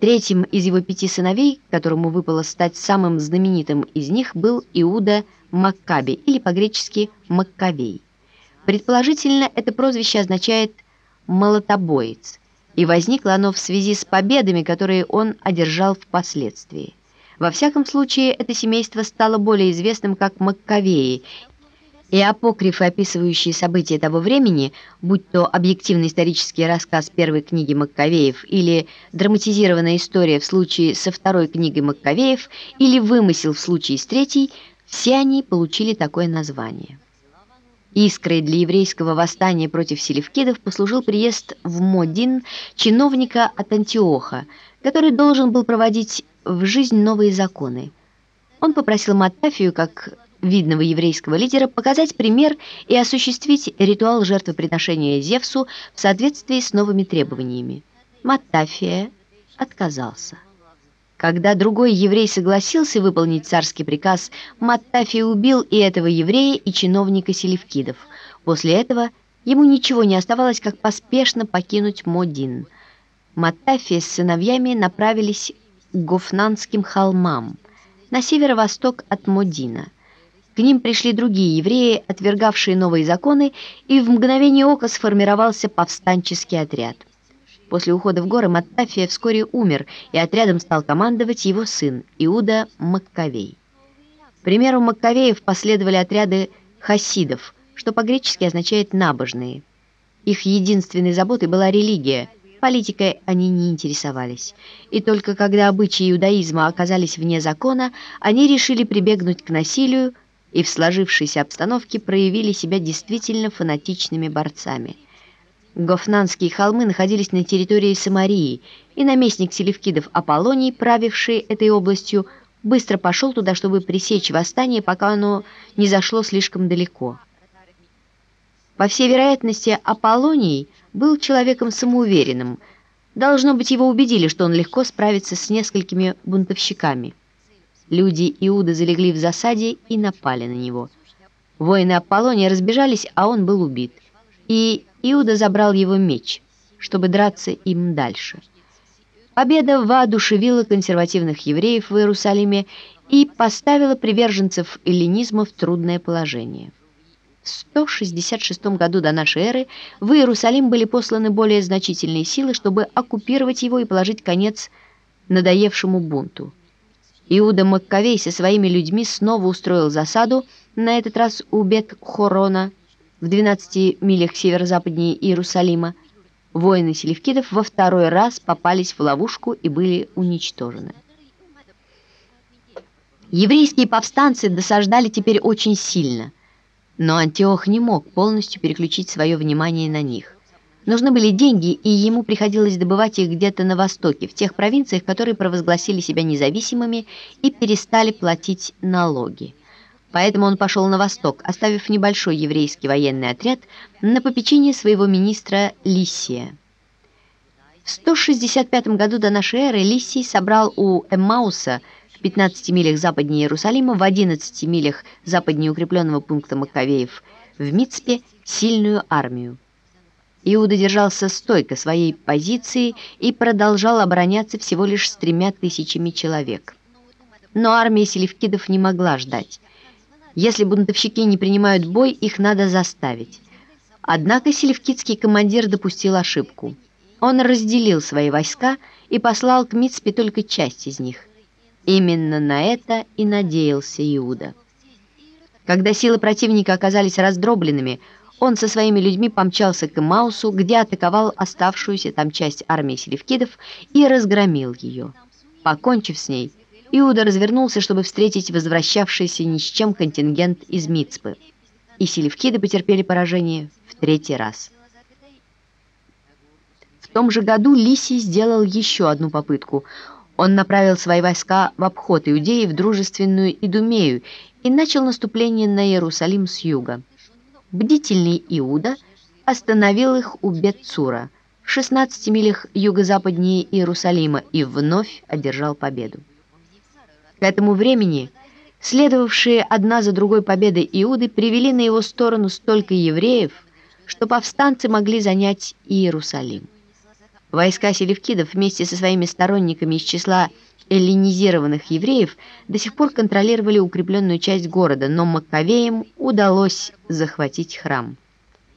Третьим из его пяти сыновей, которому выпало стать самым знаменитым из них, был Иуда Маккаби, или по-гречески Маккавей. Предположительно, это прозвище означает «молотобоец», и возникло оно в связи с победами, которые он одержал впоследствии. Во всяком случае, это семейство стало более известным как Маккавеи, и апокрифы, описывающие события того времени, будь то объективный исторический рассказ первой книги Маккавеев или драматизированная история в случае со второй книгой Маккавеев или вымысел в случае с третьей, все они получили такое название. Искрой для еврейского восстания против селевкидов послужил приезд в Модин чиновника от Антиоха, который должен был проводить в жизнь новые законы. Он попросил Маттафию, как видного еврейского лидера, показать пример и осуществить ритуал жертвоприношения Зевсу в соответствии с новыми требованиями. Маттафия отказался. Когда другой еврей согласился выполнить царский приказ, Маттафий убил и этого еврея, и чиновника Селевкидов. После этого ему ничего не оставалось, как поспешно покинуть Модин. Маттафия с сыновьями направились к Гофнанским холмам, на северо-восток от Модина. К ним пришли другие евреи, отвергавшие новые законы, и в мгновение ока сформировался повстанческий отряд. После ухода в горы Маттафия вскоре умер, и отрядом стал командовать его сын Иуда Маккавей. К примеру Маккавеев последовали отряды хасидов, что по-гречески означает «набожные». Их единственной заботой была религия, политикой они не интересовались. И только когда обычаи иудаизма оказались вне закона, они решили прибегнуть к насилию и в сложившейся обстановке проявили себя действительно фанатичными борцами – Гофнанские холмы находились на территории Самарии, и наместник Селевкидов Аполлоний, правивший этой областью, быстро пошел туда, чтобы пресечь восстание, пока оно не зашло слишком далеко. По всей вероятности, Аполлоний был человеком самоуверенным. Должно быть, его убедили, что он легко справится с несколькими бунтовщиками. Люди Иуда залегли в засаде и напали на него. Воины Аполлония разбежались, а он был убит. И Иуда забрал его меч, чтобы драться им дальше. Победа воодушевила консервативных евреев в Иерусалиме и поставила приверженцев эллинизма в трудное положение. В 166 году до нашей эры в Иерусалим были посланы более значительные силы, чтобы оккупировать его и положить конец надоевшему бунту. Иуда Маккавей со своими людьми снова устроил засаду, на этот раз у Бет-Хорона, в 12 милях северо-западнее Иерусалима, воины селевкидов во второй раз попались в ловушку и были уничтожены. Еврейские повстанцы досаждали теперь очень сильно, но Антиох не мог полностью переключить свое внимание на них. Нужны были деньги, и ему приходилось добывать их где-то на востоке, в тех провинциях, которые провозгласили себя независимыми и перестали платить налоги. Поэтому он пошел на восток, оставив небольшой еврейский военный отряд на попечение своего министра Лисия. В 165 году до нашей эры Лисий собрал у Эммауса в 15 милях западнее Иерусалима, в 11 милях западнее укрепленного пункта Маковеев в Мицпе сильную армию. Иуда держался стойко своей позиции и продолжал обороняться всего лишь с тремя тысячами человек. Но армия селевкидов не могла ждать. Если бунтовщики не принимают бой, их надо заставить. Однако селевкидский командир допустил ошибку. Он разделил свои войска и послал к Мицпе только часть из них. Именно на это и надеялся Иуда. Когда силы противника оказались раздробленными, он со своими людьми помчался к Маусу, где атаковал оставшуюся там часть армии селевкидов и разгромил ее. Покончив с ней, Иуда развернулся, чтобы встретить возвращавшийся ни с чем контингент из Мицпы. И селевкиды потерпели поражение в третий раз. В том же году Лисий сделал еще одну попытку. Он направил свои войска в обход Иудеи в дружественную Идумею и начал наступление на Иерусалим с юга. Бдительный Иуда остановил их у Бетцура в 16 милях юго-западнее Иерусалима и вновь одержал победу. К этому времени следовавшие одна за другой победы Иуды привели на его сторону столько евреев, что повстанцы могли занять Иерусалим. Войска селевкидов вместе со своими сторонниками из числа эллинизированных евреев до сих пор контролировали укрепленную часть города, но Маккавеям удалось захватить храм.